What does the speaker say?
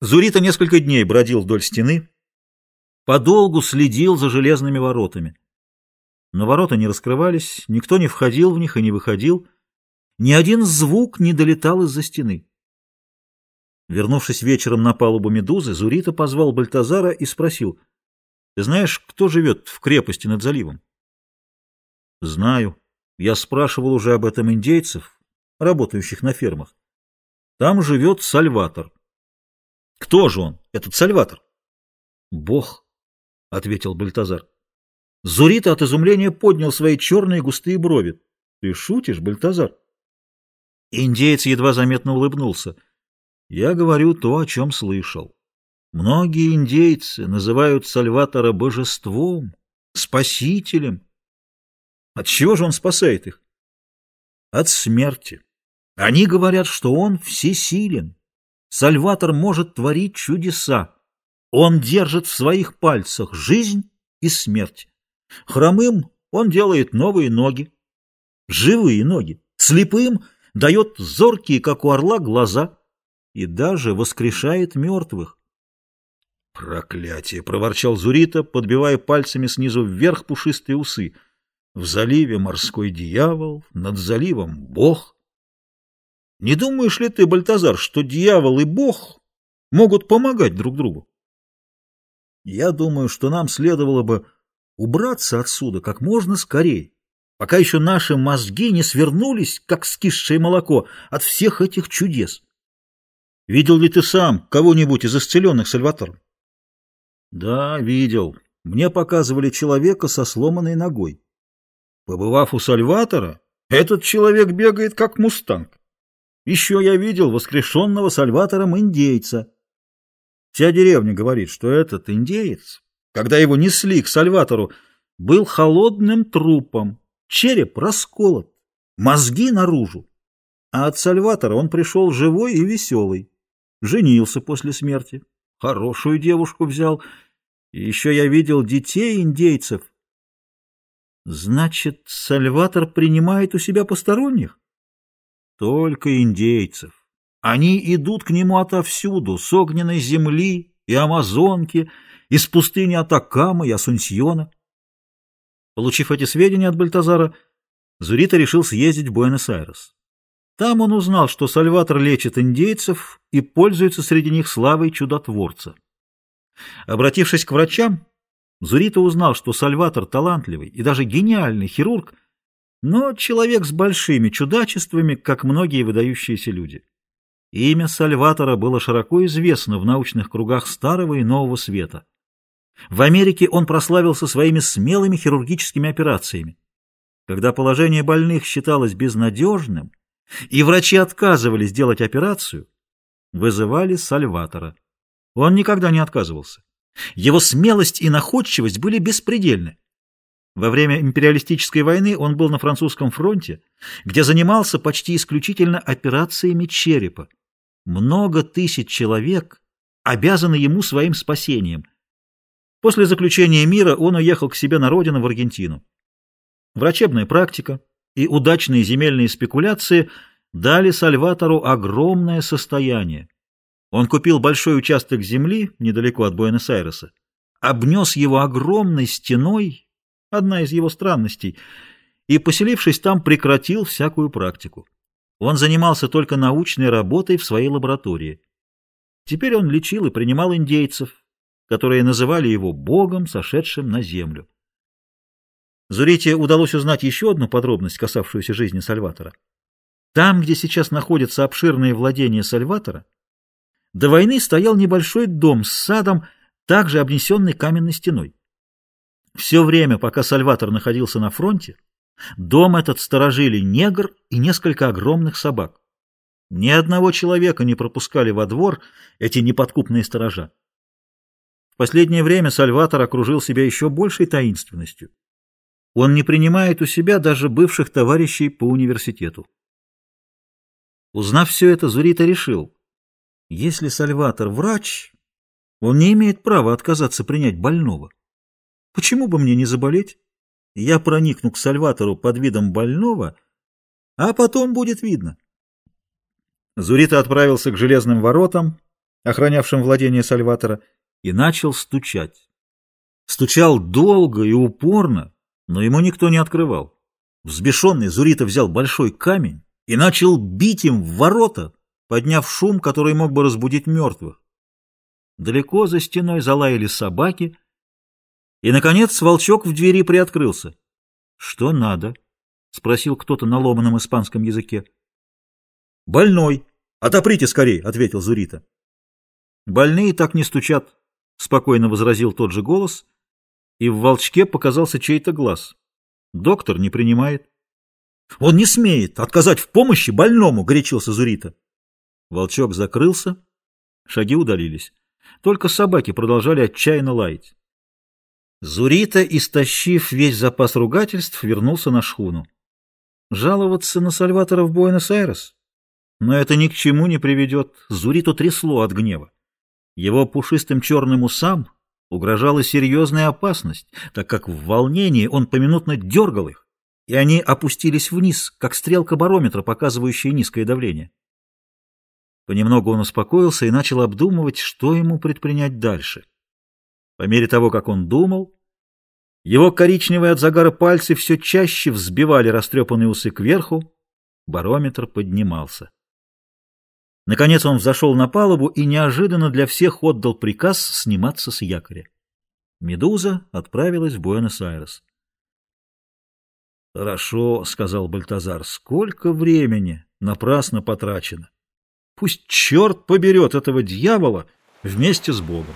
Зурита несколько дней бродил вдоль стены, подолгу следил за железными воротами. Но ворота не раскрывались, никто не входил в них и не выходил, ни один звук не долетал из-за стены. Вернувшись вечером на палубу Медузы, Зурита позвал Бальтазара и спросил, «Ты знаешь, кто живет в крепости над заливом?» «Знаю. Я спрашивал уже об этом индейцев, работающих на фермах. Там живет Сальватор. Кто же он, этот Сальватор? Бог, — ответил Бальтазар. Зурита от изумления поднял свои черные густые брови. Ты шутишь, Бальтазар? Индеец едва заметно улыбнулся. Я говорю то, о чем слышал. Многие индейцы называют Сальватора божеством, спасителем. От чего же он спасает их? От смерти. Они говорят, что он всесилен. Сальватор может творить чудеса. Он держит в своих пальцах жизнь и смерть. Хромым он делает новые ноги, живые ноги. Слепым дает зоркие, как у орла, глаза и даже воскрешает мертвых. «Проклятие!» — проворчал Зурита, подбивая пальцами снизу вверх пушистые усы. «В заливе морской дьявол, над заливом бог». Не думаешь ли ты, Бальтазар, что дьявол и бог могут помогать друг другу? Я думаю, что нам следовало бы убраться отсюда как можно скорее, пока еще наши мозги не свернулись, как скисшее молоко, от всех этих чудес. Видел ли ты сам кого-нибудь из исцеленных Сальватором? Да, видел. Мне показывали человека со сломанной ногой. Побывав у Сальватора, этот человек бегает как мустанг. Еще я видел воскрешенного Сальватором индейца. Вся деревня говорит, что этот индеец, когда его несли к Сальватору, был холодным трупом, череп расколот, мозги наружу. А от Сальватора он пришел живой и веселый. Женился после смерти, хорошую девушку взял. И еще я видел детей индейцев. Значит, Сальватор принимает у себя посторонних? Только индейцев. Они идут к нему отовсюду, с огненной земли и Амазонки, из пустыни Атакама и Асунсьона. Получив эти сведения от Бальтазара, Зурита решил съездить в Буэнос-Айрес. Там он узнал, что Сальватор лечит индейцев и пользуется среди них славой чудотворца. Обратившись к врачам, Зурита узнал, что Сальватор талантливый и даже гениальный хирург – но человек с большими чудачествами, как многие выдающиеся люди. Имя Сальватора было широко известно в научных кругах Старого и Нового Света. В Америке он прославился своими смелыми хирургическими операциями. Когда положение больных считалось безнадежным, и врачи отказывались делать операцию, вызывали Сальватора. Он никогда не отказывался. Его смелость и находчивость были беспредельны. Во время империалистической войны он был на французском фронте, где занимался почти исключительно операциями черепа. Много тысяч человек обязаны ему своим спасением. После заключения мира он уехал к себе на родину в Аргентину. Врачебная практика и удачные земельные спекуляции дали Сальватору огромное состояние. Он купил большой участок земли недалеко от Буэнос-Айреса, обнес его огромной стеной одна из его странностей, и, поселившись там, прекратил всякую практику. Он занимался только научной работой в своей лаборатории. Теперь он лечил и принимал индейцев, которые называли его богом, сошедшим на землю. Зурите удалось узнать еще одну подробность, касавшуюся жизни Сальватора. Там, где сейчас находятся обширные владения Сальватора, до войны стоял небольшой дом с садом, также обнесенный каменной стеной. Все время, пока Сальватор находился на фронте, дом этот сторожили негр и несколько огромных собак. Ни одного человека не пропускали во двор эти неподкупные сторожа. В последнее время Сальватор окружил себя еще большей таинственностью. Он не принимает у себя даже бывших товарищей по университету. Узнав все это, Зурита решил, если Сальватор врач, он не имеет права отказаться принять больного. Почему бы мне не заболеть? Я проникну к Сальватору под видом больного, а потом будет видно. Зурита отправился к железным воротам, охранявшим владение Сальватора, и начал стучать. Стучал долго и упорно, но ему никто не открывал. Взбешенный Зурита взял большой камень и начал бить им в ворота, подняв шум, который мог бы разбудить мертвых. Далеко за стеной залаяли собаки, и, наконец, волчок в двери приоткрылся. — Что надо? — спросил кто-то на ломаном испанском языке. — Больной. Отоприте скорей, — ответил Зурита. — Больные так не стучат, — спокойно возразил тот же голос, и в волчке показался чей-то глаз. Доктор не принимает. — Он не смеет отказать в помощи больному, — горячился Зурита. Волчок закрылся, шаги удалились. Только собаки продолжали отчаянно лаять. Зурита, истощив весь запас ругательств, вернулся на шхуну. Жаловаться на Сальватора в Буэнос-Айрес? Но это ни к чему не приведет. Зуриту трясло от гнева. Его пушистым черным усам угрожала серьезная опасность, так как в волнении он поминутно дергал их, и они опустились вниз, как стрелка барометра, показывающая низкое давление. Понемногу он успокоился и начал обдумывать, что ему предпринять дальше. По мере того, как он думал, его коричневые от загара пальцы все чаще взбивали растрепанные усы кверху, барометр поднимался. Наконец он взошел на палубу и неожиданно для всех отдал приказ сниматься с якоря. Медуза отправилась в Буэнос-Айрес. «Хорошо», — сказал Бальтазар, — «сколько времени напрасно потрачено». Пусть черт поберет этого дьявола вместе с Богом.